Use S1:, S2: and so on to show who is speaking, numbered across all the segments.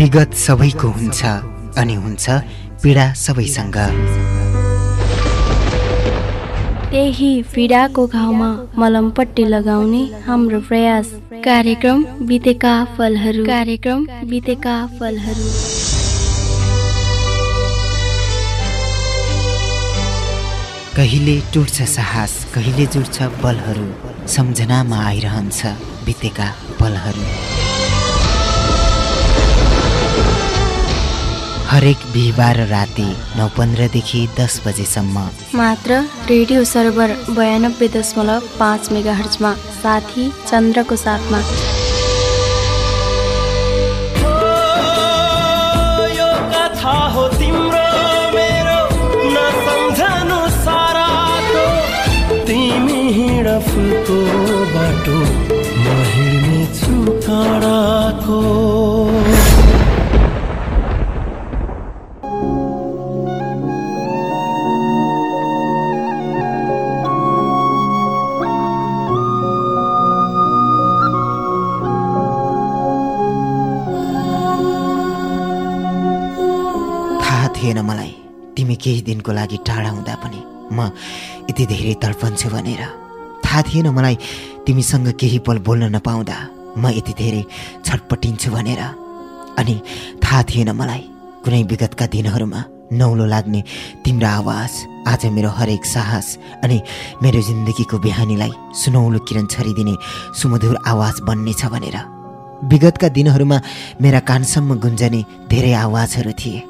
S1: विगत सबैको हुन्छ अनि हुन्छ पीडा सबैसँग।
S2: त्यही पीडाको घाउमा मलमपट्टि लगाउने हाम्रो प्रयास। कार्यक्रम बितेका फलहरू। कार्यक्रम बितेका फलहरू।
S1: कहिले टुट्छ साहस कहिले जुट्छ बलहरू सम्झनामा आइरहन्छ बितेका पलहरू हरेक बिहिबार राति नौ पन्ध्रदेखि दस बजेसम्म।
S2: मात्र रेडियो सर्भर बयानब्बे दशमलव पाँच मेगा हर्चमा साथी चन्द्रको साथमा।
S3: फुलको बाटो म हिँड्नेछु काँडाको।
S1: केही दिनको लागि टाढा हुँदा पनि म यति धेरै तडपन्छु भनेर। थाहा थिएन मलाई तिमीसँग केही पल बोल्न नपाउँदा म यति धेरै छटपटिन्छु भनेर। अनि थाहा थिएन मलाई कुनै विगतका दिनहरूमा नौलो लाग्ने तिम्रो आवाज आज मेरो हरेक साहस अनि मेरो जिन्दगीको बिहानीलाई सुनौलो किरण छरिदिने सुमधुर आवाज बन्नेछ भनेर। विगतका दिनहरूमा मेरा कानसम्म गुन्जने धेरै आवाजहरू थिए।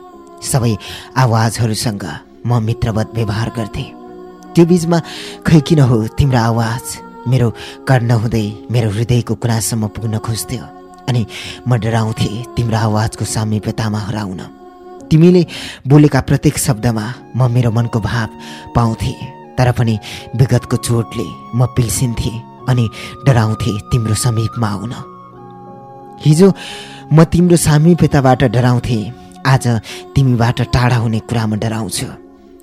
S1: सबै आवाजहरूसँग म मित्रवत व्यवहार गर्थेँ। त्यो बिचमा खै किन हो तिम्रो आवाज? मेरो कर्ण हुँदै मेरो हृदयको कुनासम्म पुग्न खोज्थ्यो अनि म डराउँथेँ तिम्रो आवाजको सामिप्यतामा हराउन। तिमीले बोलेका प्रत्येक शब्दमा म मेरो मनको भाव पाउँथेँ तर पनि विगतको चोटले म पिल्सिन्थेँ अनि डराउँथेँ तिम्रो समीपमा आउन। हिजो म तिम्रो सामिप्यताबाट डराउँथेँ आज तिमीबाट टाढा हुने कुरामा डराउँछु।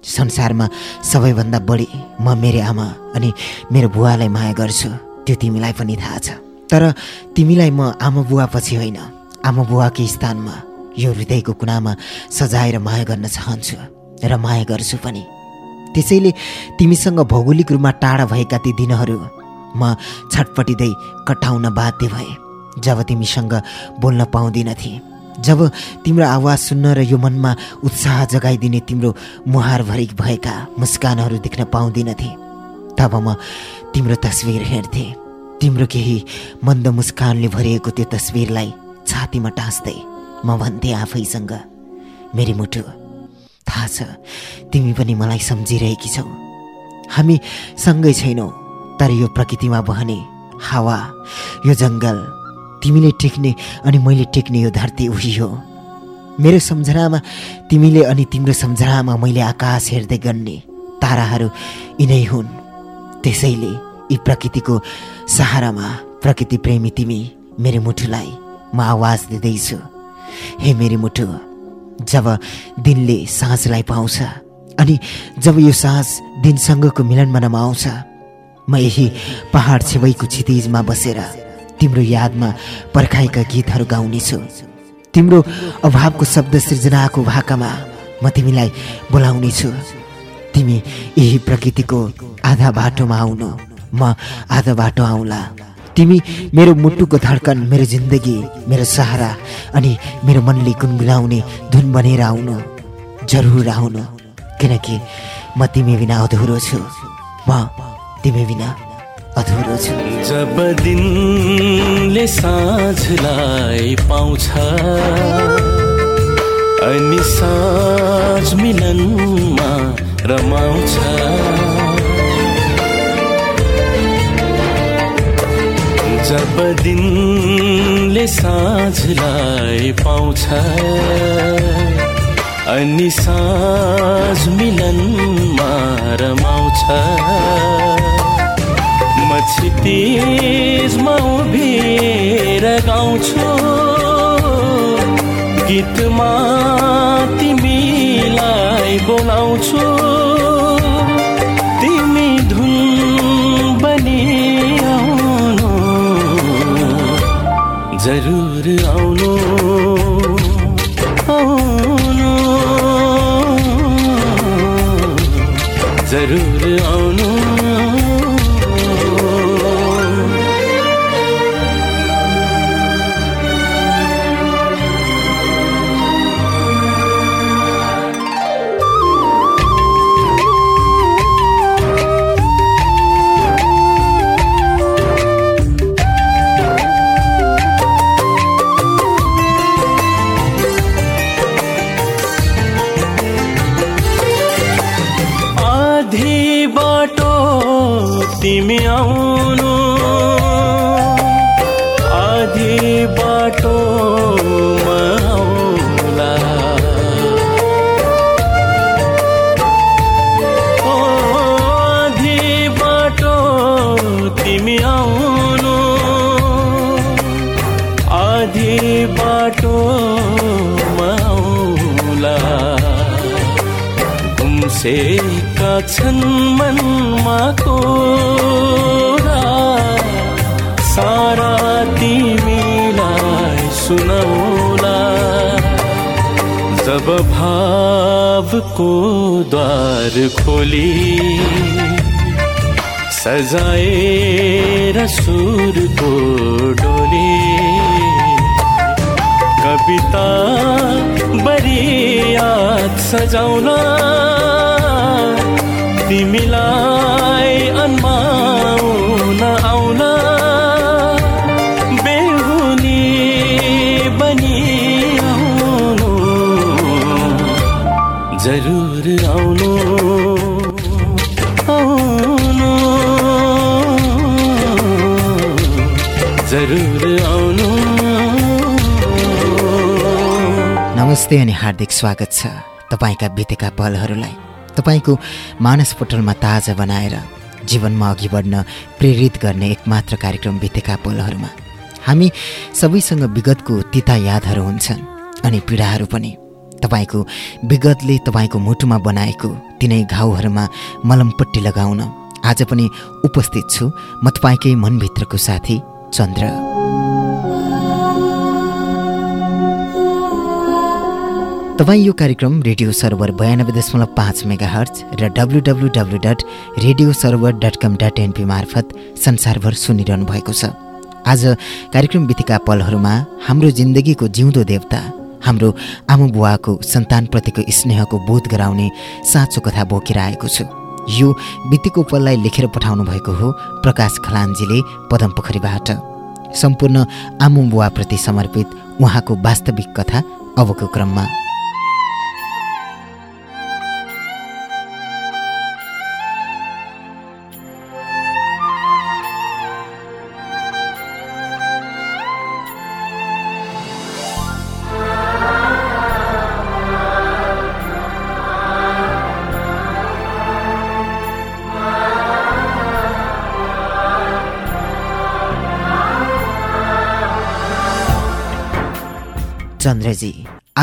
S1: संसारमा सबैभन्दा बढी म मेरो आमा अनि मेरो बुवालाई माया गर्छु। त्यो तिमीलाई पनि थाहा छ। तर तिमीलाई म आमा बुवा पछि होइन। आमा बुवाकै स्थानमा यो हृदयको कुनामा सजाएर माया गर्न चाहन्छु र माया गर्छु पनि। त्यसैले तिमीसँग भौगोलिक रूपमा टाढा भएका ती दिनहरू म छटपटिँदै कटाउन बाध्य भएँ जब तिमीसँग बोल्न पाउँदिनथेँ। जब तिम्रो आवाज सुन्न र यो मनमा उत्साह जगाइदिने तिम्रो मुहारभरि भएका मुस्कानहरू देख्न पाउँदिनथे तब म तिम्रो तस्विर हेर्थेँ। तिम्रो केही मन्द मुस्कानले भरिएको त्यो तस्विरलाई छातीमा टाँस्दै म भन्थेँ आफैसँग मेरी मुटु थाहा छ तिमी पनि मलाई सम्झिरहेकी छौ। हामी सँगै छैनौ तर यो प्रकृतिमा बहने हावा यो जङ्गल तिमीले टेक्ने अनि मैले टेक्ने यो धरती उही हो। मेरो सम्झनामा तिमीले अनि तिम्रो सम्झनामा मैले आकाश हेर्दै गर्ने ताराहरू यिनै हुन्। त्यसैले यी प्रकृतिको सहारामा प्रकृति प्रेमी तिमी मेरो मुठुलाई म आवाज दिँदैछु। हे मेरी मुठु जब दिनले साँझलाई पाउँछ अनि जब यो साँझ दिनसँगको मिलनमा नमाउँछ म यही पहाड छेउैको क्षितिजमा बसेर तिम्रो यादमा पर्खाएका गीतहरू गाउनेछु। तिम्रो अभावको शब्द सृजनाको भाकामा म तिमीलाई बोलाउनेछु। तिमी यही प्रकृतिको आधा बाटोमा आउनु। म आधा बाटो आउला। तिमी मेरो मुटुको धड्कन मेरो जिन्दगी मेरो सहारा अनि मेरो मनले गुनगुनाउने धुन बनेर आउनु। जरुर आउनु। किनकि म तिमी बिना अधुरो छु। म तिमी बिना अधुरो छु।
S3: जब दिनले साँझलाई पाउँछ अनि साँझ मिलनमा रमाउँछ। जब दिनले साँझलाई पाउँछ अनि साँझ मिलनमा रमाउँछ। म क्षितिजमा उभिएर गाउँछु। गीतमा तिमीलाई बोलाउँछु। सुनाउला जब भावको द्वार खोली सजाएर सुरको डोली। कविता बरी याद सजाउन तिमीलाई अन्माउन आउन बनी आउनु जरुर आउनु। आउनु। जरुर आउनु।
S1: नमस्ते अनि हार्दिक स्वागत छ तपाईँका बितेका पलहरूलाई तपाईँको मानसपटलमा ताजा बनाएर जीवनमा अघि बढ्न प्रेरित गर्ने एकमात्र कार्यक्रम बितेका पलहरूमा हामी सबैसँग विगतको तिता यादहरू हुन्छन् अनि पीडाहरू पनि। तपाईँको विगतले तपाईँको मुटुमा बनाएको तिनै घाउहरूमा मलमपट्टि लगाउन आज पनि उपस्थित छु म तपाईँकै मनभित्रको साथी चन्द्र। तपाईँ यो कार्यक्रम रेडियो सर्भर बयानब्बे दशमलव पाँच मेगा हर्च र W W W dot radio server dot com dot NP मार्फत संसारभर सुनिरहनु भएको छ। आज कार्यक्रम बितेका पलहरूमा हाम्रो जिन्दगीको जिउँदो देवता हाम्रो आमा बुवाको सन्तानप्रतिको स्नेहको बोध गराउने साँचो कथा बोकेर आएको छु। यो बितेको पललाई लेखेर पठाउनु भएको हो प्रकाश खलानजीले पदमपोखरीबाट। सम्पूर्ण आमा बुवाप्रति समर्पित उहाँको वास्तविक कथा अबको क्रममा।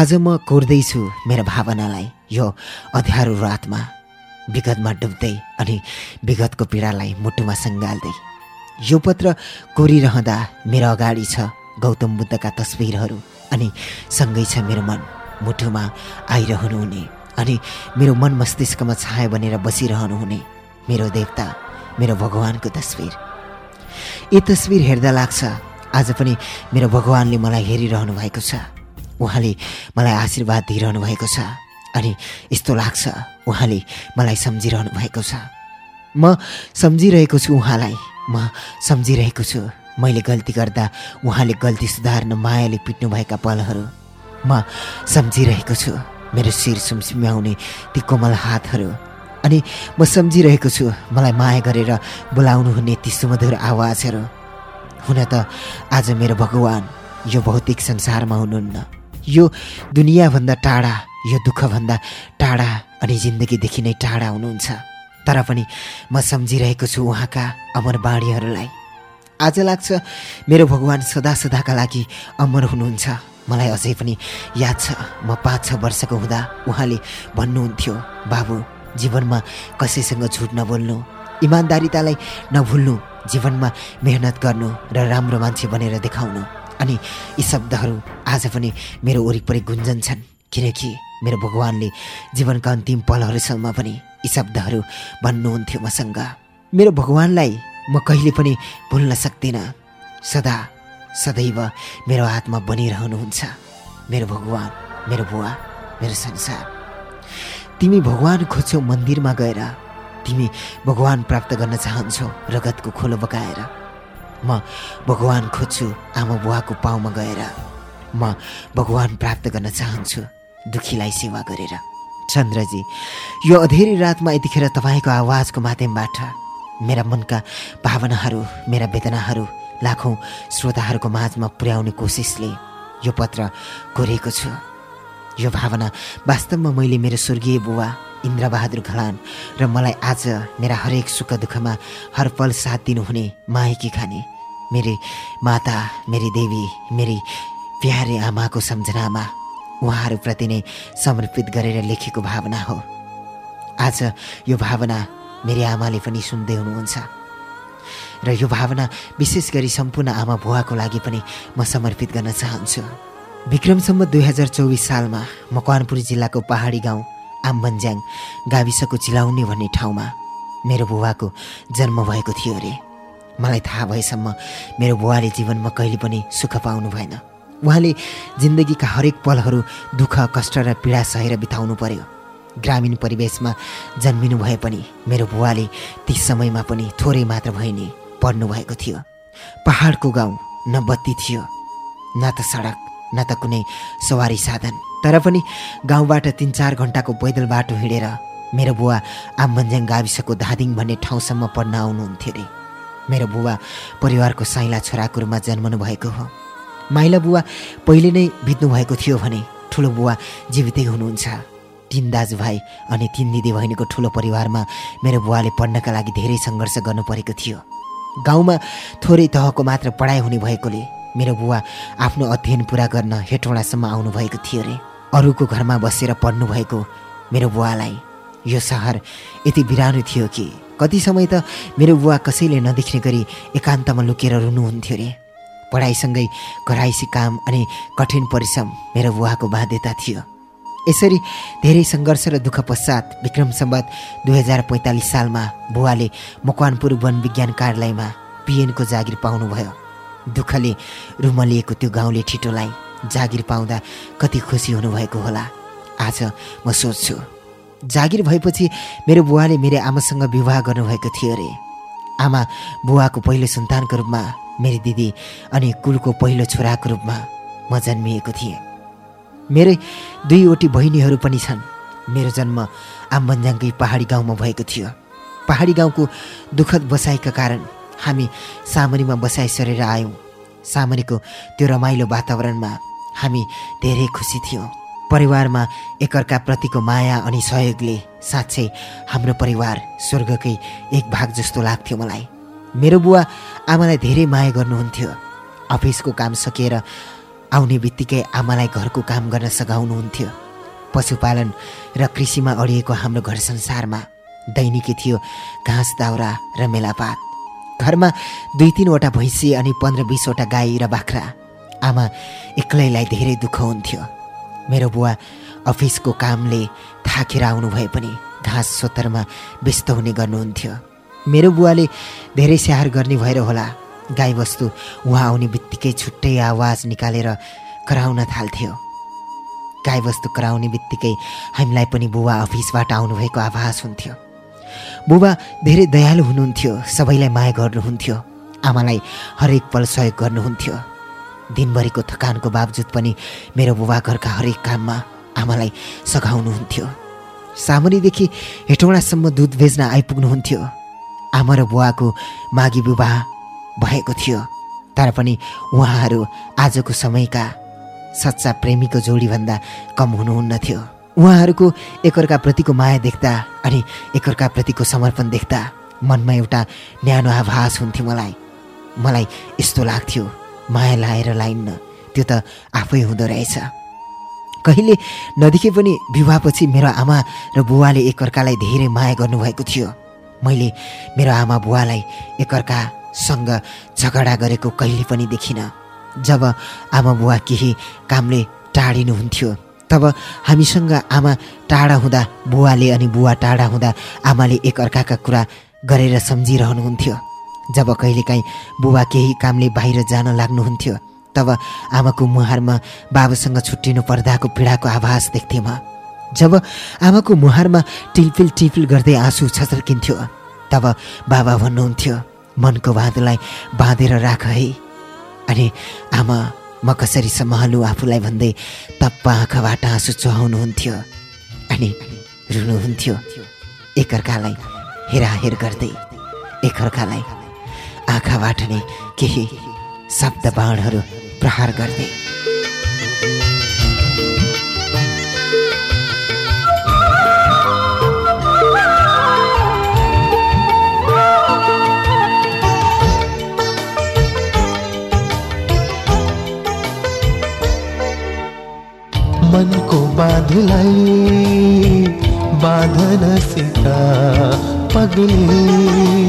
S1: आज म कोर्दैछु मेरो भावनालाई यो अध्यारो रातमा। विगतमा डुब्दै अनि विगतको पीडालाई मुटुमा सङ्गाल्दै यो पत्र कोरिरहँदा मेरो अगाडि छ गौतम बुद्धका तस्विरहरू अनि सँगै छ मेरो मन। मुटुमा आइरहनुहुने अनि मेरो मन मस्तिष्कमा छाया बनेर बसिरहनुहुने मेरो देवता मेरो भगवानको तस्विर। यी तस्विर हेर्दा लाग्छ आज पनि मेरो भगवान्ले मलाई हेरिरहनु भएको छ। उहाँले मलाई आशीर्वाद दिइरहनु भएको छ अनि यस्तो लाग्छ उहाँले मलाई सम्झिरहनु भएको छ। म सम्झिरहेको छु उहाँलाई। म सम्झिरहेको छु। मैले गल्ती गर्दा उहाँले गल्ती सुधार्न मायाले पिट्नुभएका पलहरू। म सम्झिरहेको छु। मेरो शिर सुमसुम्याउने ती कोमल हातहरू। अनि म सम्झिरहेको छु। मलाई माया गरेर बोलाउनु हुने ती सुमधुर आवाजहरू। हुन त आज मेरो भगवान् यो भौतिक संसारमा हुनुहुन्न। यो दुनियाँभन्दा टाढा यो दुःखभन्दा टाढा अनि जिन्दगीदेखि नै टाढा हुनुहुन्छ। तर पनि म सम्झिरहेको छु उहाँका अमर बाणीहरूलाई। आज लाग्छ मेरो भगवान् सदा सदाका लागि अमर हुनुहुन्छ। मलाई अझै पनि याद छ म पाँच छ वर्षको हुँदा उहाँले भन्नुहुन्थ्यो बाबु जीवनमा कसैसँग झुट नबोल्नु इमान्दारितालाई नभुल्नु जीवनमा मेहनत गर्नु र राम्रो मान्छे बनेर देखाउनु। अनि यी शब्दहरू आज पनि मेरो वरिपरि गुन्जन्छन् किनकि मेरो भगवान्ले जीवनका अन्तिम पलहरूसम्म पनि यी शब्दहरू भन्नुहुन्थ्यो मसँग। मेरो भगवान्लाई म कहिले पनि भुल्न सक्दिनँ। सदा सदैव मेरो हातमा बनिरहनुहुन्छ। मेरो भगवान् मेरो बुवा मेरो संसार। तिमी भगवान् खोज्छौ मन्दिरमा गएर। तिमी भगवान् प्राप्त गर्न चाहन्छौ रगतको खोलो बगाएर। म भगवान् खोज्छु आमा बुवाको पाउमा गएर म भगवान् प्राप्त गर्न चाहन्छु दुखीलाई सेवा गरेर। चन्द्रजी यो अधेरी रातमा यतिखेर तपाईँको आवाजको माध्यमबाट मेरा मनका भावनाहरू मेरा वेदनाहरू लाखौँ श्रोताहरूको माझमा पुर्याउने कोसिसले यो पत्र कोरेको छु। यो भावना वास्तवमा मैले मेरो स्वर्गीय बुवा इन्द्रबहादुर खलान र मलाई आज मेरा हरेक सुख दुःखमा हर पल साथ दिनुहुने मायकी खाने मेरी माता मेरी देवी मेरी प्यारे आमाको सम्झनामा उहाँहरूप्रति नै समर्पित गरेर लेखेको भावना हो। आज यो भावना मेरी आमाले पनि सुन्दै हुनुहुन्छ। र यो भावना विशेष गरी सम्पूर्ण आमा बुवाको लागि पनि म समर्पित गर्न चाहन्छु। विक्रमसम्म दुई हजार चौबिस सालमा मकवानपुर जिल्लाको पहाडी गाउँ आम्बन्ज्याङ गाविसको चिलाउने भन्ने ठाउँमा मेरो बुबाको जन्म भएको थियो अरे। मलाई थाहा भएसम्म मेरो बुवाले जीवनमा कहिले पनि सुख पाउनु भएन। उहाँले जिन्दगीका हरेक पलहरू दुःख कष्ट र पीडा सहेर बिताउनु पर्यो। ग्रामीण परिवेशमा जन्मिनु भए पनि मेरो बुवाले ती समयमा पनि थोरै मात्र भए नि पढ्नु भएको थियो। पहाडको गाउँ न बत्ती थियो न त सडक न त कुनै सवारी साधन। तर पनि गाउँबाट तिन चार घन्टाको पैदल बाटो हिँडेर मेरो बुवा आम्बन्ज्याङ गाविसको धादिङ भन्ने ठाउँसम्म पढ्न आउनुहुन्थ्यो अरे मेरो बुवा परिवारको साइला छोराको रूपमा जन्मनु भएको हो। माइला बुवा पहिले नै बित्नु भएको थियो भने ठुलो बुवा जीवितै हुनुहुन्छ। तिन दाजुभाइ अनि तिन दिदी बहिनीको ठुलो परिवारमा मेरो बुवाले पढ्नका लागि धेरै सङ्घर्ष गर्नु परेको थियो। गाउँमा थोरै तहको मात्र पढाइ हुने भएकोले मेरो बुवा आफ्नो अध्ययन पुरा गर्न हेटौँडासम्म आउनुभएको थियो अरे अरूको घरमा बसेर पढ्नु भएको मेरो बुवालाई यो सहर यति बिरानो थियो कि कति समय त मेरो बुवा कसैले नदेख्ने गरी एकान्तमा लुकेर रुनुहुन्थ्यो अरे पढाइसँगै घराइसी काम अनि कठिन परिश्रम मेरो बुवाको बाध्यता थियो। यसरी धेरै सङ्घर्ष र दुःख पश्चात विक्रम सम्बत दुई हजार पैँतालिस सालमा बुवाले मकवानपुर वन विज्ञान कार्यालयमा पिएनको जागिर पाउनुभयो। दुःखले रुमलिएको त्यो गाउँले ठिटोलाई जागिर पाउँदा कति खुसी हुनुभएको होला। आज म सोच्छु जागिर भएपछि मेरो बुवाले मेरो आमासँग विवाह गर्नुभएको थियो अरे आमा बुवाको पहिलो सन्तानको रूपमा मेरी दिदी अनि कुलको पहिलो छोराको रूपमा म जन्मिएको थिएँ। मेरै दुईवटी बहिनीहरू पनि छन्। मेरो जन्म आम्बन्जाङकै पहाडी गाउँमा भएको थियो। पहाडी गाउँको दुःखद बसाइका कारण हामी सामरीमा बसाइ सरेर आयौँ। सामरीको त्यो रमाइलो वातावरणमा हामी धेरै खुसी थियौँ। परिवारमा एकअर्काप्रतिको माया अनि सहयोगले साँच्चै हाम्रो परिवार स्वर्गकै एक भाग जस्तो लाग्थ्यो मलाई। मेरो बुवा आमालाई धेरै माया गर्नुहुन्थ्यो। अफिसको काम सकिएर आउने बित्तिकै आमालाई घरको काम गर्न सघाउनुहुन्थ्यो। पशुपालन र कृषिमा अडिएको हाम्रो घर संसारमा दैनिकी थियो घाँस दाउरा र मेलापात। घरमा दुई तिनवटा भैँसी अनि पन्ध्र बिसवटा गाई र बाख्रा। आमा एक्लैलाई धेरै दुःख हुन्थ्यो। मेरो बुवा अफिसको कामले थाकेर आउनु भए पनि घाँस सोतरमा व्यस्त हुने गर्नुहुन्थ्यो। मेरो बुवाले धेरै स्याहार गर्ने भएर होला गाईबस्तु उहाँ आउने बित्तिकै छुट्टै आवाज निकालेर कराउन थाल्थ्यो। गाईबस्तु कराउने बित्तिकै हामीलाई पनि बुबा अफिसबाट आउनुभएको आभास हुन्थ्यो। बुबा धेरै दयालु हुनुहुन्थ्यो सबैलाई माया गर्नुहुन्थ्यो आमालाई हरेक पल सहयोग गर्नुहुन्थ्यो। दिनभरिको थकानको बावजुद पनि मेरो बुबा घरका हरेक काममा आमालाई सघाउनुहुन्थ्यो। सामरीदेखि हेटौँडासम्म दुध बेच्न आइपुग्नुहुन्थ्यो। आमा र बुवाको माघी विवाह भएको थियो। तर पनि उहाँहरू आजको समयका सच्चा प्रेमीको जोडीभन्दा कम हुनुहुन्न थियो उहाँहरूको एकअर्काप्रतिको माया देख्दा अनि एकअर्काप्रतिको समर्पण देख्दा मनमा एउटा न्यानो आभास हुन्थ्यो मलाई। मलाई यस्तो लाग्थ्यो। माया लाएर लाइन्न त्यो त आफै हुँदो रहेछ। कहिले नदेखे पनि विवाहपछि मेरो आमा र बुवाले एकअर्कालाई धेरै माया गर्नुभएको थियो। मैले मेरो आमा बुवालाई एकअर्कासँग झगडा गरेको कहिले पनि देखिनँ। जब आमा बुवा केही कामले टाढिनुहुन्थ्यो तब हामीसँग आमा टाढा हुँदा बुवाले अनि बुवा टाढा हुँदा आमाले एकअर्काका कुरा गरेर सम्झिरहनुहुन्थ्यो। जब कहिलेकाहीँ बुबा केही कामले बाहिर जान लाग्नुहुन्थ्यो तब आमाको मुहारमा बाबासँग छुट्टिनु पर्दाको पीडाको आभास देख्थेँ म। जब आमाको मुहारमा टिलपिल टिलपिल गर्दै आँसु छचर्किन्थ्यो तब बाबा भन्नुहुन्थ्यो मनको बाँधलाई बाँधेर राख है। अनि आमा म कसरी सम्हालु आफूलाई भन्दै तप्प आँखाबाट आँसु चुहाउनुहुन्थ्यो अनि रुनुहुन्थ्यो एकअर्कालाई हेराहेर गर्दै एकअर्कालाई आँखाबाट नै केही शब्द बाणहरू प्रहार गर्दै।
S4: मनको बाँधलाई बाँधन सिका पगली।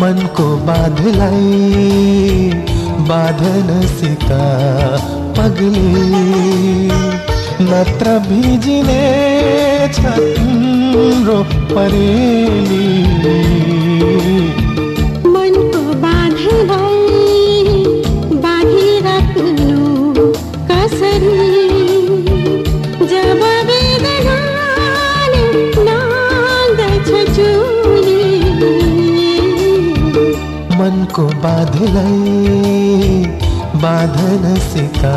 S4: मनको बाँधलाई बाँधन सिका पगली। नत्र भिजिने छ तिम्रो परेली
S5: मनको बाँधलाई
S4: बाधन सिका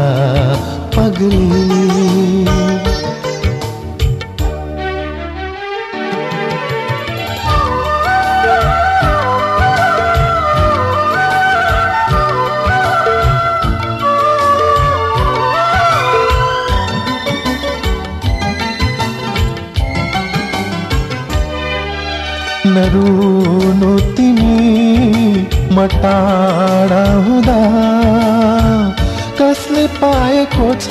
S4: पगली। हुँदा। कसले पाएको छ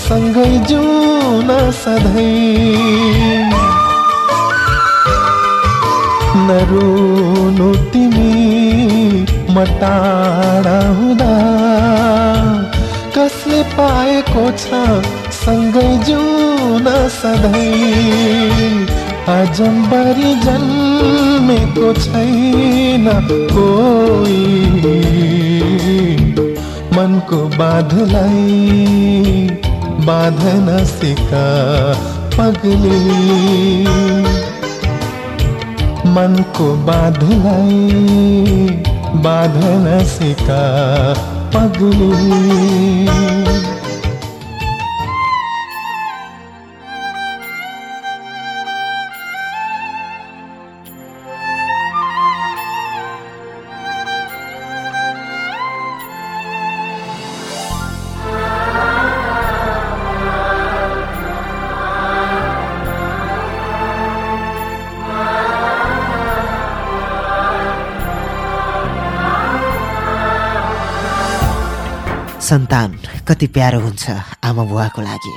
S4: सँगै जुन सधैँ नरुनु तिमी मटाडा हुँदा। कसले पाएको छ सँगै जुन सधैँ अजम्बरी जन्मेको छैन कोही मनको बाँधलाई बाँधन सिका पगली मन मनको बाँधलाई बाँधन सिका पगली
S1: सन्तान कति प्यारो हुन्छ आमा बुवाको लागि।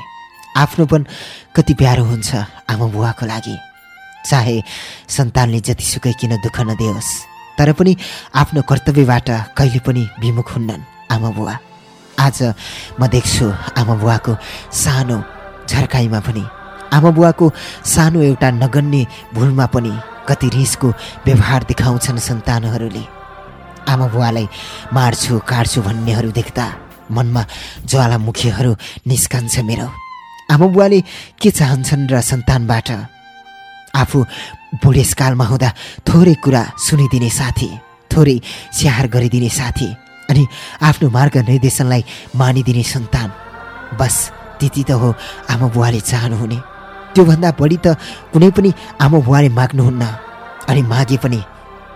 S1: आफ्नो पनि कति प्यारो हुन्छ आमा बुवाको लागि। चाहे सन्तानले जतिसुकै किन दुःख नदियोस् तर पनि आफ्नो कर्तव्यबाट कहिले पनि विमुख हुन्नन् आमा बुवा। आज म देख्छु आमा बुवाको सानो झर्काइमा पनि। आमा बुवाको सानो एउटा नगन्य भुलमा पनि कति रिसको व्यवहार देखाउँछन् सन्तानहरूले। आमा बुवालाई मार्छु काट्छु भन्नेहरू देख्दा मनमा ज्वालामुखीहरू निस्कन्छ मेरो। आमा बुवाले के चाहन्छन् र सन्तानबाट? आफू बुढेसकालमा हुँदा थोरै कुरा सुनिदिने साथी थोरै स्याहार गरिदिने साथी अनि आफ्नो मार्ग निर्देशनलाई मानिदिने सन्तान। बस त्यति त हो आमा बुवाले चाहनुहुने। त्योभन्दा बढी त कुनै पनि आमा बुवाले माग्नुहुन्न अनि मागे पनि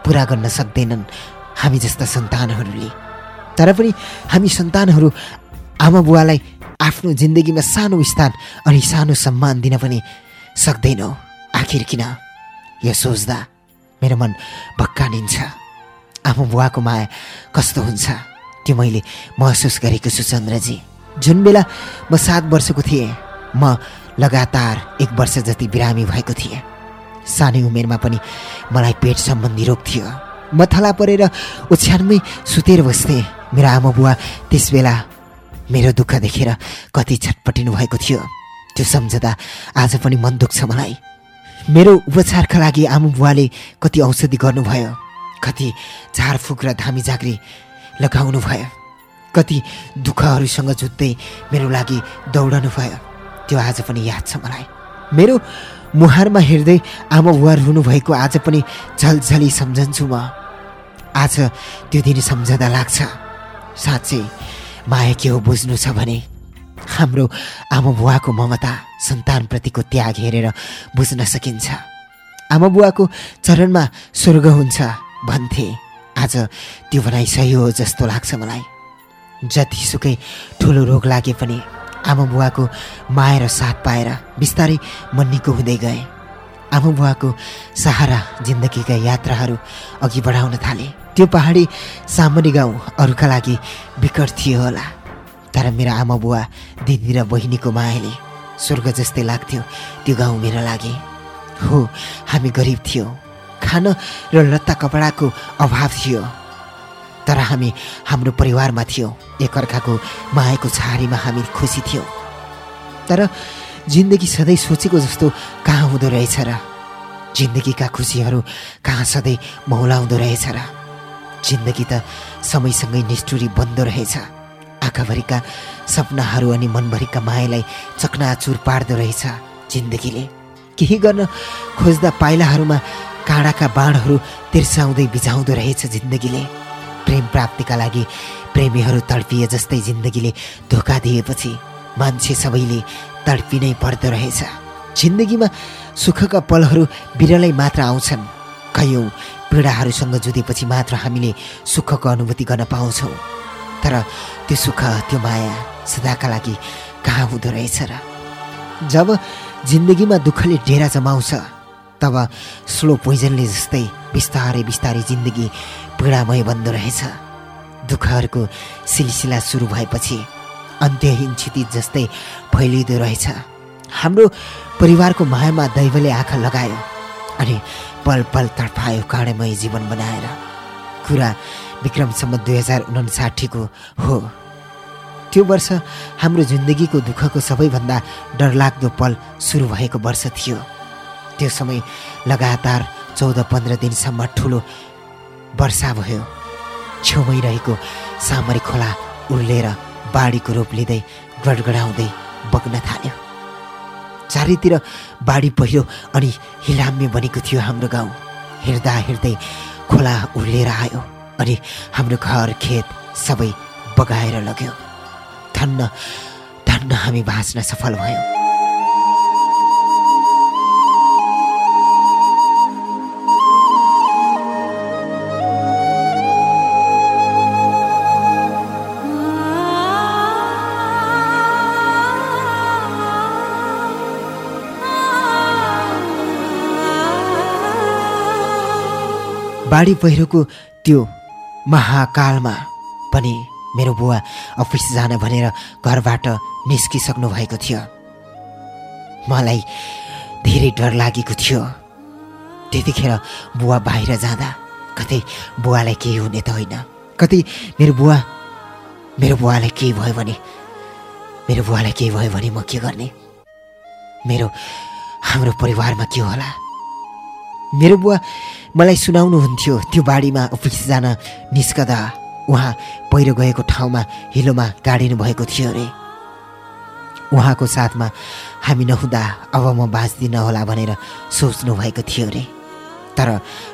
S1: पुरा गर्न सक्दैनन् हामी जस्ता सन्तानहरूले। तर पनि हामी सन्तानहरू आमा बुवालाई आफ्नो जिन्दगीमा सानो स्थान अनि सानो सम्मान दिन पनि सक्दैनौँ। आखिर किन? यो सोच्दा मेरो मन भक्कानिन्छ आमा बुवाको माया कस्तो हुन्छ? त्यो मैले महसुस गरेको छु चन्द्रजी। जुन बेला म सात वर्षको थिएँ म लगातार एक वर्ष जति बिरामी भएको थिएँ। सानै उमेरमा पनि मलाई पेट सम्बन्धी रोग थियो। म थला परेर ओछ्यानमै सुतेर बस्थेँ। मेरो आमा बुवा त्यस बेला मेरो दुःख देखेर कति छटपटिनु भएको थियो। त्यो सम्झँदा आज पनि मन दुख्छ मलाई। मेरो उपचारका लागि आमा बुवाले कति औषधि गर्नुभयो कति झारफुक र धामी झाँक्री लगाउनु भयो कति दुःखहरूसँग जुत्दै मेरो लागि दौडनु भयो। त्यो आज पनि याद छ मलाई। मेरो मुहारमा हेर्दै आमा बुवा रुनुभएको आज पनि झलझली सम्झन्छु म। आज त्यो दिन सम्झँदा लाग्छ। साँच्चै माया के हो बुझ्नु छ भने? हाम्रो आमा बुवाको ममता सन्तानप्रतिको त्याग हेरेर बुझ्न सकिन्छ। आमा बुवाको चरणमा स्वर्ग हुन्छ भन्थे। आज त्यो भनाइ सही हो जस्तो लाग्छ मलाई। जतिसुकै ठुलो रोग लागे पनि आमा बुवाको माया र साथ पाएर बिस्तारै मन्नीको हुँदै गए। आमा बुवाको सहारा जिन्दगीका यात्राहरू अघि बढाउन थाले। त्यो पहाडी सामनी गाउँ अरूका लागि विकट थियो होला। तर मेरो आमा बुवा दिदी र बहिनीको मायाले स्वर्ग जस्तै लाग्थ्यो त्यो गाउँ मेरो लागि। हो हामी गरिब थियो। खान र लत्ता कपडाको अभाव थियो। तर हामी हाम्रो परिवारमा थियौँ। एकअर्काको मायाको छहारीमा हामी खुसी थियौँ। तर जिन्दगी सधैँ सोचेको जस्तो कहाँ हुँदो रहेछ र? जिन्दगीका खुसीहरू कहाँ सधैँ मौलाउँदो रहेछ र? जिन्दगी त समयसँगै निष्ठुरी बन्दो रहेछ। आँखाभरिका सपनाहरू अनि मनभरिका मायालाई चकनाचुर पार्दो रहेछ जिन्दगीले। केही गर्न खोज्दा पाइलाहरूमा काँडाका बाणहरू तिर्साउँदै बिझाउँदो रहेछ जिन्दगीले। प्रेम प्राप्तिका लागि प्रेमीहरू तडपिए जस्तै जिन्दगीले धोका दिएपछि मान्छे सबैले तडपिनै पर्दो रहेछ। जिन्दगीमा सुखका पलहरू बिरलै मात्र आउँछन्। कयौँ पीडाहरूसँग जुधेपछि मात्र हामीले सुखको अनुभूति गर्न पाउँछौँ। तर त्यो सुख त्यो माया सदाका लागि कहाँ हुँदो रहेछ र? जब जिन्दगीमा दुःखले डेरा जमाउँछ तब स्लो पोइजनले जस्तै बिस्तारै बिस्तारै जिन्दगी पीडामय बन्दो रहेछ। दुःखहरूको सिलसिला सुरु भएपछि अन्त्यहीन क्षितिज जस्तै फैलिँदो रहेछ। हाम्रो परिवारको मायामा दैवले आँखा लगायो अनि पल पल तडपायो काँडेमय जीवन बनाएर। कुरा विक्रमसम्म दुई हजार उनासाठीको हो। त्यो वर्ष हाम्रो जिन्दगीको दुःखको सबैभन्दा डरलाग्दो पल सुरु भएको वर्ष थियो। त्यो समय लगातार चौध पन्ध्र दिनसम्म ठुलो वर्षा भयो। छेउमै रहेको सामरी खोला उर्लेर बाढीको रूप लिँदै गडगडाउँदै बग्न थाल्यो। चारैतिर बाढी पहिरो अनि हिलाम्य बनेको थियो हाम्रो गाउँ। हिँड्दा हिँड्दै खोला उर्लेर आयो अनि हाम्रो घर खेत सबै बगाएर लग्यो। धन्न धन्न हामी बाँच्न सफल भयौँ। बाढी पहिरोको त्यो महाकालमा पनि मेरो बुवा अफिस जान भनेर घरबाट निस्किसक्नु भएको थियो। मलाई धेरै डर लागेको थियो। त्यतिखेर बुवा बाहिर जाँदा कतै बुवालाई केही हुने त होइन। कतै मेरो बुवा मेरो बुवालाई केही भयो भने मेरो बुवालाई केही भयो भने म के गर्ने? मेरो हाम्रो परिवारमा के होला? मेरो बुवा मलाई सुनाउनुहुन्थ्यो त्यो बाढीमा अफिस जान। निस्कदा उहाँ पहिरो गएको ठाउँमा हिलोमा गाडिनु भएको थियो अरे। उहाँको साथमा हामी नहुँदा अब म बाँच्दिनँ होला भनेर सोच्नु भएको थियो अरे। तर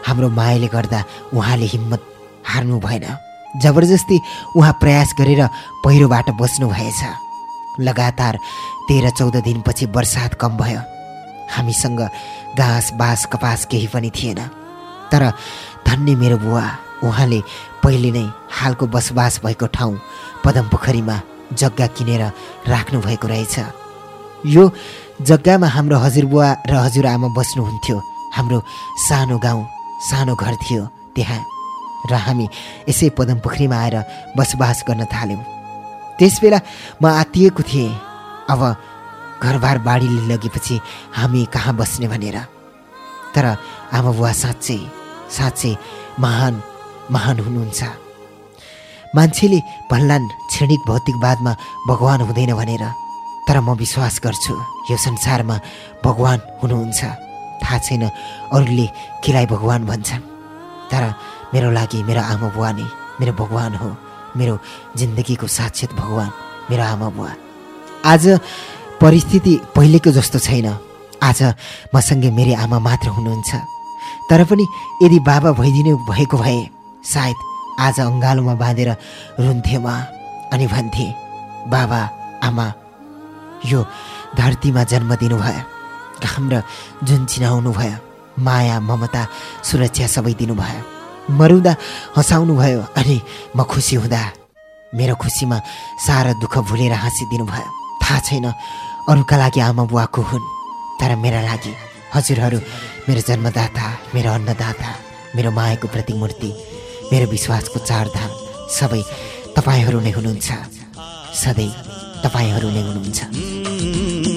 S1: हाम्रो मायाले गर्दा उहाँले हिम्मत हार्नु भएन। जबरजस्ती उहाँ प्रयास गरेर पहिरोबाट बस्नु भएछ। लगातार तेह्र चौध दिनपछि बर्सात कम भयो। हामीसँग घाँस बाँस कपास केही पनि थिएन। तर धन्य मेरो बुवा उहाँले पहिले नै हालको बसोबास भएको ठाउँ पदमपोखरीमा जग्गा किनेर राख्नु भएको रहेछ। यो जग्गामा हाम्रो हजुरबुवा र हजुरआमा बस्नुहुन्थ्यो। हाम्रो सानो गाउँ सानो घर थियो त्यहाँ र हामी यसै पदमपोखरीमा आएर बसोबास गर्न थाल्यौँ। त्यसबेला म आत्तिएको थिएँ। अब घरबार बाढीले लगेपछि हामी कहाँ बस्ने भनेर? तर आमा बुवा साँच्चै साँच्चै महान महान हुनुहुन्छ। मान्छेले भन्लान् क्षणिक भौतिकवादमा भगवान हुँदैन भनेर। तर म विश्वास गर्छु यो संसारमा भगवान हुनुहुन्छ। थाहा छैन अरूले केलाई भगवान भन्छन्। तर मेरो लागि मेरो आमा बुवा नै मेरो भगवान हो। मेरो जिन्दगीको साक्षात भगवान मेरो आमा बुवा। आज परिस्थिति पहिलेको जस्तो छैन। आज मसँगै मेरी आमा मात्र हुनुहुन्छ। तर पनि यदि बाबा भइदिनु भएको भए सायद आज अङ्गालोमा बाँधेर रुन्थे म अनि भन्थे बाबा आमा यो धरतीमा जन्म दिनुभयो घाम र जुन चिनाउनु भयो माया ममता सुरक्षा सबै दिनुभयो। मरुँदा हँसाउनु भयो अनि म खुसी हुँदा मेरो खुसीमा सारा दुःख भुलेर हाँसिदिनु भयो। थाहा छैन अरूका लागि आमा बुवाको हुन्। तर मेरा लागि हजुरहरू मेरो जन्मदाता मेरो अन्नदाता मेरो मायाको प्रतिमूर्ति मेरो विश्वासको चारधाम सबै तपाईँहरू नै हुनुहुन्छ। सधैँ तपाईँहरू नै हुनुहुन्छ।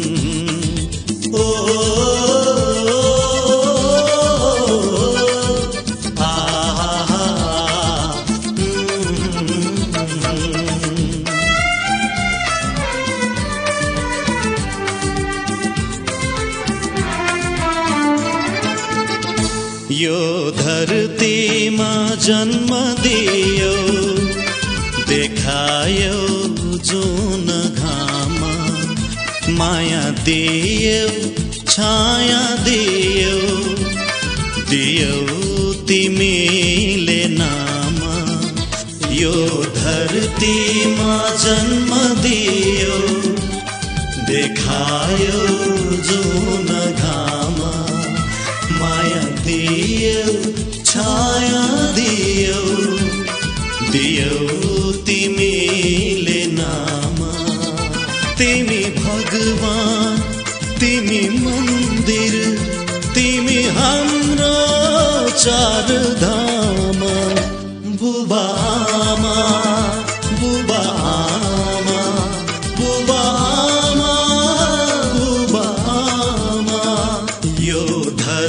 S6: देखायो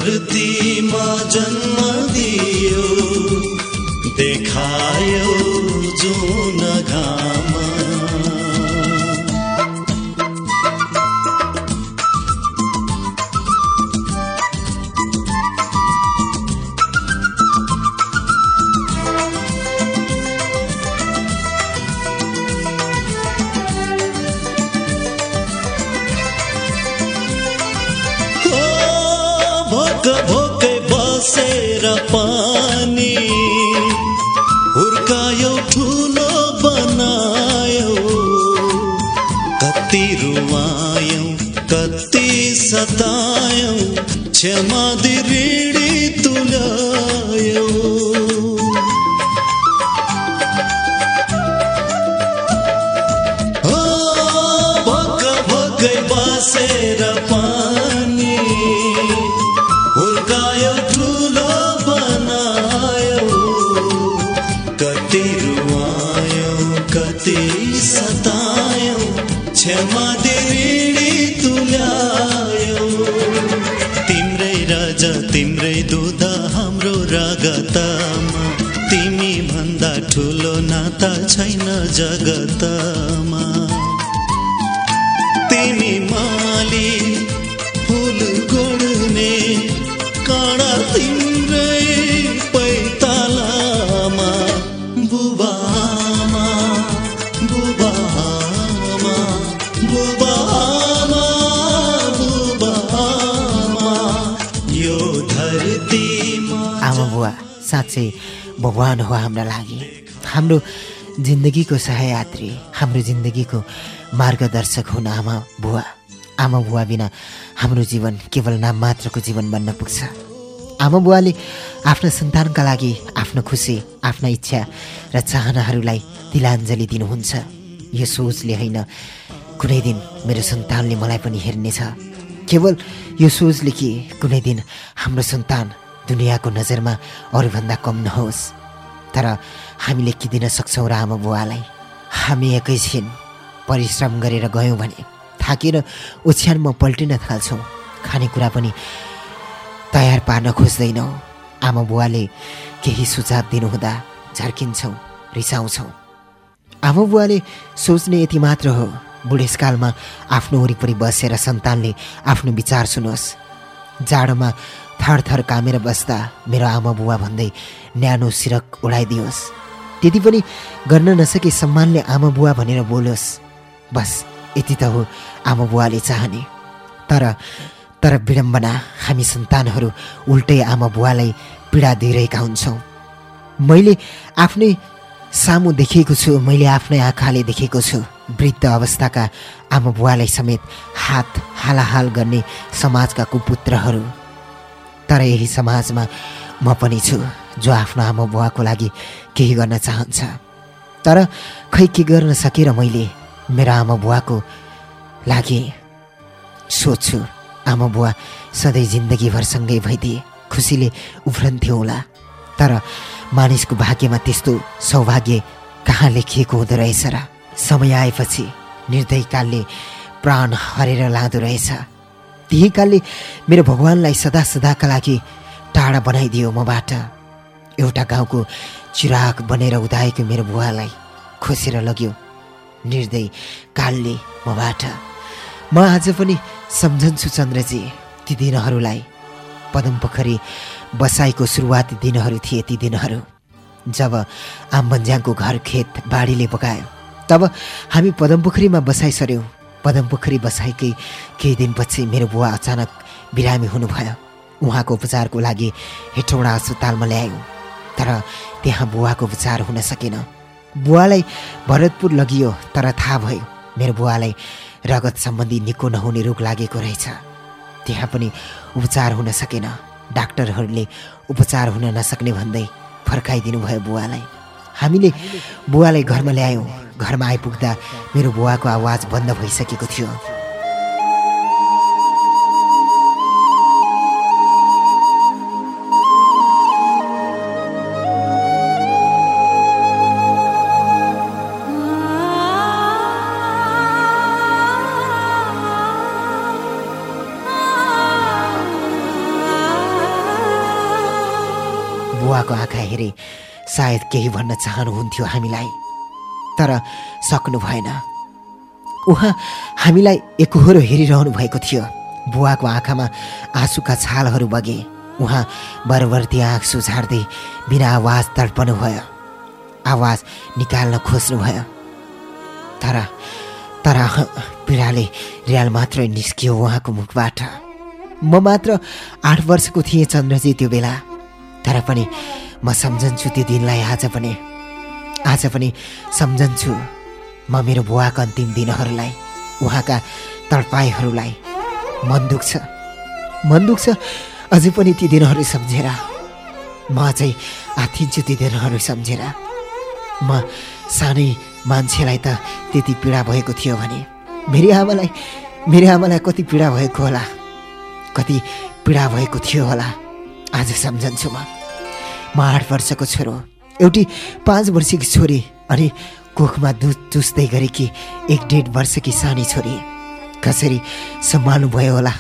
S6: धरतीमा जन्म दियो देखायो। ठुलो नाता छैन जगतमा। तिमी माली फुल गोड्ने काँडा तिम्रै पैतालामा बुबामा बुबामा बुबामा बुबामा यो धरतीमा।
S1: आमा बुवा साँच्चै भगवान हो हाम्रा लागि। हाम्रो जिन्दगीको सहयात्री हाम्रो जिन्दगीको मार्गदर्शक हुन् आमा बुवा। आमा बुवा बिना हाम्रो जीवन केवल नाम मात्रको जीवन बन्न पुग्छ। आमा बुवाले आफ्ना सन्तानका लागि आफ्नो खुसी आफ्ना इच्छा र चाहनाहरूलाई तिलाञ्जली दिनुहुन्छ। यो सोचले होइन कुनै दिन मेरो सन्तानले मलाई पनि हेर्नेछ केवल यो सोचले कि कुनै दिन हाम्रो सन्तान दुनियाँको नजरमा अरूभन्दा कम नहोस्। तर हामीले के दिन सक्छौँ र आमा बुवालाई? हामी एकैछिन परिश्रम गरेर गयौँ भने थाकेर ओछ्यानमा पल्टिन थाल्छौँ। खानेकुरा पनि तयार पार्न खोज्दैनौँ। आमा बुवाले केही सुझाव दिनुहुँदा झर्किन्छौँ रिसाउँछौँ। आमा बुवाले सोच्ने यति मात्र हो। बुढेसकालमा आफ्नो वरिपरि बसेर सन्तानले आफ्नो विचार सुनोस्। जाडोमा थरथर कामेर बस्दा मेरो आमा बुवा भन्दै न्यानो सिरक उडाइदियोस्। त्यति पनि गर्न नसके सम्मानले आमा बुवा भनेर बोलोस्। बस यति त हो आमा बुवाले चाहने। तर तर विडम्बना हामी सन्तानहरू उल्टै आमा बुवालाई पीडा दिइरहेका हुन्छौँ। मैले आफ्नै सामु देखेको छु मैले आफ्नै आँखाले देखेको छु। वृद्ध अवस्थाका आमा बुवालाई समेत हात हालाहाल गर्ने समाजका कुपुत्रहरू। तर यही समाजमा म पनि छु जो आफ्नो आमा बुवाको लागि केही गर्न चाहन्छ। तर खै के गर्न सकेर मैले मेरो आमा बुवाको लागि सोध्छु? आमा बुवा सधैँ जिन्दगीभर सँगै भइदिए खुसीले उफ्रन्थ्यो होला। तर मानिसको भाग्यमा त्यस्तो सौभाग्य कहाँ लेखिएको हुँदो रहेछ र? समय आएपछि निर्दय कालले प्राण हरेर लाँदो रहेछ। त्यही कालले मेरो भगवान्लाई सदा सदाका लागि टाढा बनाइदियो मबाट। एउटा गाउँको चिराग बनेर उदाएको मेरो बुवालाई खोसेर लग्यो। निर्दय कालले मबाट। म आज पनि सम्झन्छु चन्द्रजी ती दिनहरूलाई। पदम पोखरी बसाइको सुरुवाती दिनहरू थिए ती दिनहरू। जब आम्बन्ज्याङको घर खेत बाढीले बगायो तब हामी पदम पोखरीमा बसाइ सर्यौँ पदम पोखरी बसाइकै केही दिनपछि मेरो बुवा अचानक बिरामी हुनुभयो। उहाँको उपचारको लागि हेटौँडा अस्पतालमा ल्यायौँ तर त्यहाँ बुवाको उपचार हुन सकेन। बुवालाई भरतपुर लगियो तर थाहा भयो मेरो बुवालाई रगत सम्बन्धी निको नहुने रोग लागेको रहेछ। त्यहाँ पनि उपचार हुन सकेन। डाक्टरहरूले उपचार हुन नसक्ने भन्दै फर्काइदिनु भयो बुवालाई। हामीले बुवालाई घरमा ल्यायौँ। घरमा आइपुग्दा मेरो बुवाको आवाज बन्द भइसकेको थियो। बुवाको आँखा हेरे सायद केही भन्न चाहनुहुन्थ्यो हामीलाई। तर सक्नु भएन। उहाँ हामीलाई एकहोरो हेरिरहनु भएको थियो। बुवाको आँखामा आँसुका छालहरू बगे। उहाँ बरबर्ती आँसु झार्दै बिना आवाज तडपनु भयो। आवाज निकाल्न खोज्नुभयो तर तर पीडाले रियाल मात्रै निस्कियो उहाँको मुखबाट। म मात्र आठ वर्षको थिएँ चन्द्रजी त्यो बेला। तर पनि म सम्झन्छु त्यो दिनलाई आज पनि। आज पनि सम्झन्छु म मेरो बुवाको अन्तिम दिनहरूलाई उहाँका तडपाईहरूलाई। मन दुख्छ। मन दुख्छ। अझै पनि ती दिनहरू सम्झेर। म अझै आथिन्छु ती दिनहरू सम्झेर। म सानै मान्छेलाई त त्यति पीडा भएको थियो भने मेरी आमालाई मेरी आमालाई कति पीडा भएको होला कति पीडा भएको थियो होला आज सम्झन्छु म। म आठ वर्षको छोरो। एउटी पाँच वर्षकी छोरी अनि कोखमा दुध चुस्दै गरेकी एक डेढ वर्षकी सानी छोरी। कसरी सम्हाल्नु भयो होला?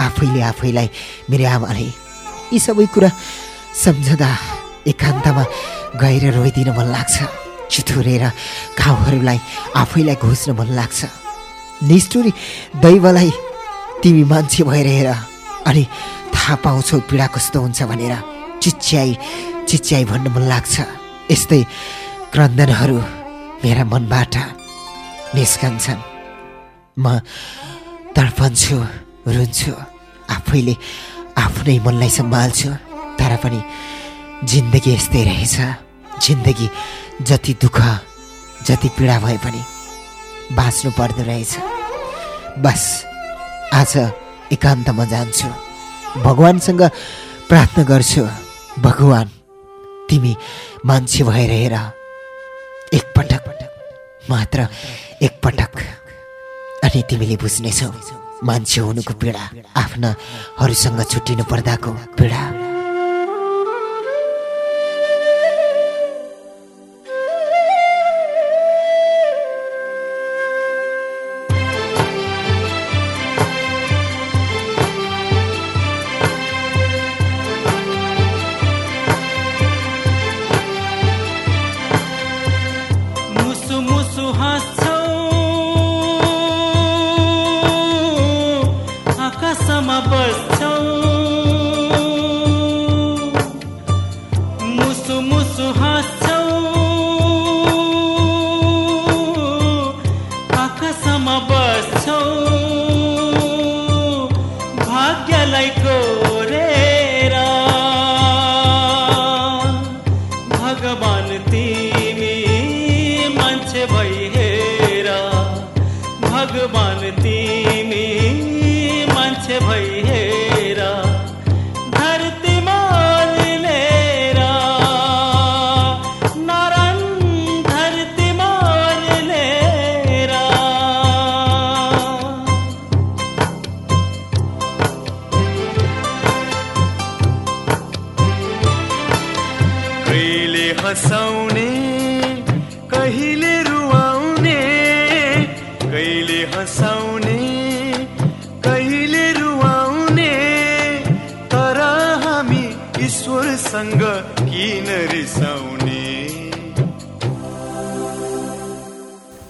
S1: आफैले आफैलाई मेरो आमाले। यी सबै कुरा सम्झँदा एकान्तमा गएर रोइदिन मन लाग्छ। चुथुरेर घाउहरूलाई आफैलाई घोच्न मन लाग्छ। निष्ठुरी दैवलाई तिमी मान्छे भएर हेर अनि थाहा पाउँछौ पीडा कस्तो हुन्छ भनेर चिच्याइ चिच्याइ भन्न मन लाग्छ। यस्तै क्रन्दनहरू मेरा मनबाट निस्कन्छन्। म तडपन्छु रुन्छु आफैले आफ्नै मनलाई सम्हाल्छु। तर पनि जिन्दगी यस्तै रहेछ। जिन्दगी जति दुःख जति पीडा भए पनि बाँच्नु पर्दो रहेछ। बस आज एकान्तमा जान्छु। भगवान्सँग प्रार्थना गर्छु। भगवान्। तिमी मान्छे भएर हेर। एकपटक मात्र एकपटक। अनि तिमीले बुझ्नेछौ मान्छे हुनुको पीडा आफ्नाहरूसँग छुट्टिनु पर्दाको पीडा।
S6: सँग किन रिसाउने।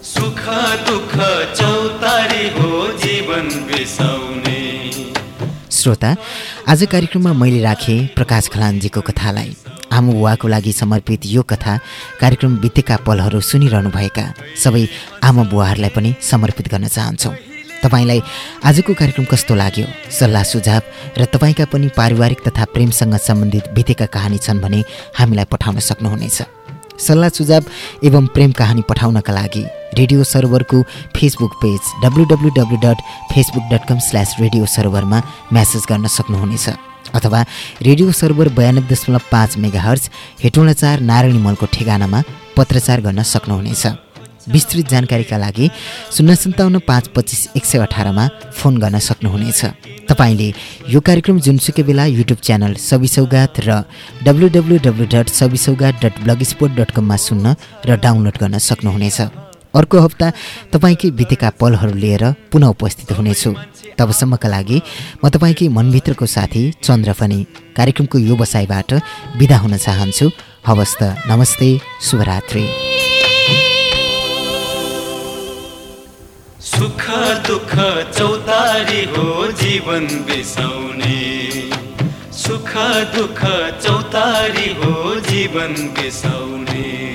S7: सुख दुख चौतारी हो जीवन बिसाउने।
S1: श्रोता आज कार्यक्रममा मैले राखे प्रकाश खलानजीको कथालाई। आमु बुवाको लागि समर्पित यो कथा कार्यक्रम बितेका पलहरू सुनिरहनुभएका सबै आमा बुवाहरूलाई पनि समर्पित गर्न चाहन्छौँ। तपाईँलाई आजको कार्यक्रम कस्तो लाग्यो? सल्लाह सुझाव र तपाईँका पनि पारिवारिक तथा प्रेमसँग सम्बन्धित बितेका कहानी छन् भने हामीलाई पठाउन सक्नुहुनेछ। सल्लाह सुझाव एवं प्रेम कहानी पठाउनका लागि radio सर्भरको Facebook page W W W dot Facebook dot com slash radio सर्भरमा message गर्न सक्नुहुनेछ। अथवा रेडियो सर्भर बयानब्बे दशमलव पाँच मेगा हर्च हेटौँडा चार नारायणी मलको ठेगानामा पत्रचार गर्न सक्नुहुनेछ। विस्तृत जानकारीका लागि शून्य सन्ताउन्न पाँच पच्चिस एक सय अठारमा फोन गर्न सक्नुहुनेछ। तपाईँले यो कार्यक्रम जुनसुकै बेला युट्युब च्यानल सबि सौगात र डब्लु डब्लु डब्लु डट सबि सौगात डट ब्लग स्पोर्ट डट कममा सुन्न र डाउनलोड गर्न सक्नुहुनेछ। अर्को हप्ता तपाईँकै बितेका पलहरू लिएर पुनः उपस्थित हुनेछु। तबसम्मका लागि म तपाईँकै मनभित्रको साथी चन्द्र पनि कार्यक्रमको यो बसाइबाट बिदा हुन चाहन्छु। हवस् त नमस्ते शुभरात्री।
S7: सुख दुःख चौतारी हो जीवन बिसाउने। सुख दुःख चौतारी हो जीवन बिसाउने।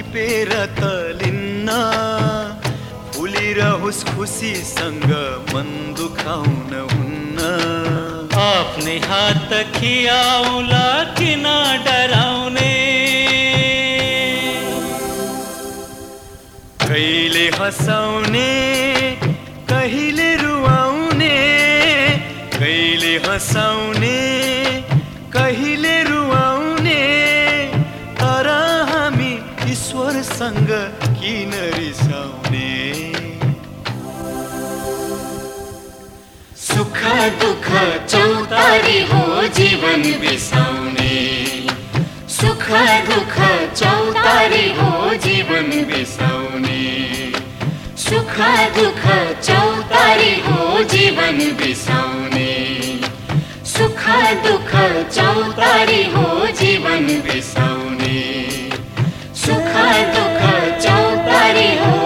S7: टिपेर त लिन्न फुलिरहोस् खुसीसँग मन दुखाउन हुन्न। आफ्नै हात खियाउला किन डराउने? कहिले हँसाउने कहिले रुवाउने? कहिले हँसाउने दुख चौतारी हो जीवन बिसाउने। सुख दुख चौतारी हो जीवन बिसाउने। सुख दुख चौतारी हो जीवन बिसाउने। सुख दुख चौतारी हो जीवन बिसाउने। सुख दुख चौतारी हो